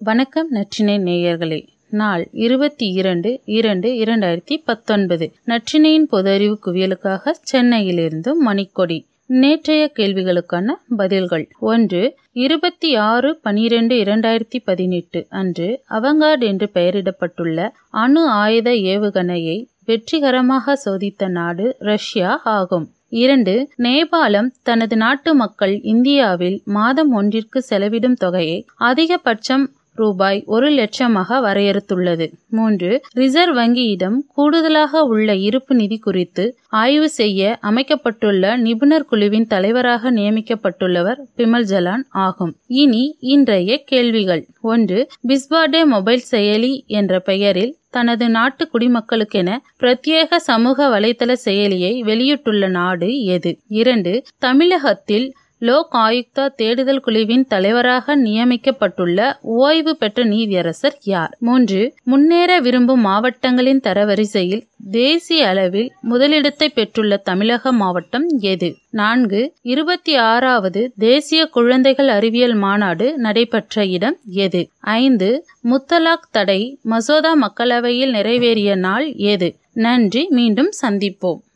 வணக்கம் நற்றினை நேயர்களே. நாள் இருபத்தி இரண்டு இரண்டு இரண்டாயிரத்தி பத்தொன்பது. நற்றினையின் பொது அறிவு குவியலுக்காக சென்னையிலிருந்து மணிக்கொடி. நேற்றைய கேள்விகளுக்கான பதில்கள். ஒன்று இருபத்தி ஆறு பனிரெண்டு இரண்டாயிரத்தி பதினெட்டு அன்று அவங்கார்ட் என்று பெயரிடப்பட்டுள்ள அணு ஆயுத ஏவுகணையை வெற்றிகரமாக சோதித்த நாடு ரஷ்யா ஆகும். இரண்டு நேபாளம் தனது நாட்டு மக்கள் இந்தியாவில் மாதம் ஒன்றிற்கு செலவிடும் தொகையை அதிகபட்சம் ரூபாய் ஒரு லட்சமாக வரையறுத்துள்ளது. மூன்று ரிசர்வ் வங்கியிடம் கூடுதலாக உள்ள இருப்பு நிதி குறித்து ஆய்வு செய்ய அமைக்கப்பட்டுள்ள நிபுணர் குழுவின் தலைவராக நியமிக்கப்பட்டுள்ளவர் பிமல் ஜலான் ஆகும். இனி இன்றைய கேள்விகள். ஒன்று பிஸ்பாடே மொபைல் செயலி என்ற பெயரில் தனது நாட்டு குடிமக்களுக்கென பிரத்யேக சமூக வலைதள செயலியை வெளியிட்டுள்ள நாடு எது? இரண்டு தமிழகத்தில் லோக் ஆயுக்தா தேடுதல் குழுவின் தலைவராக நியமிக்கப்பட்டுள்ள ஓய்வு பெற்ற நீதியரசர் யார்? மூன்று முன்னேற விரும்பும் மாவட்டங்களின் தரவரிசையில் தேசிய அளவில் முதலிடத்தை பெற்றுள்ள தமிழக மாவட்டம் எது? நான்கு இருபத்தி ஆறாவது தேசிய குழந்தைகள் அறிவியல் மாநாடு நடைபெற்ற இடம் எது? ஐந்து முத்தலாக் தடை மசோதா மக்களவையில் நிறைவேறிய நாள் எது? நன்றி மீண்டும் சந்திப்போம்.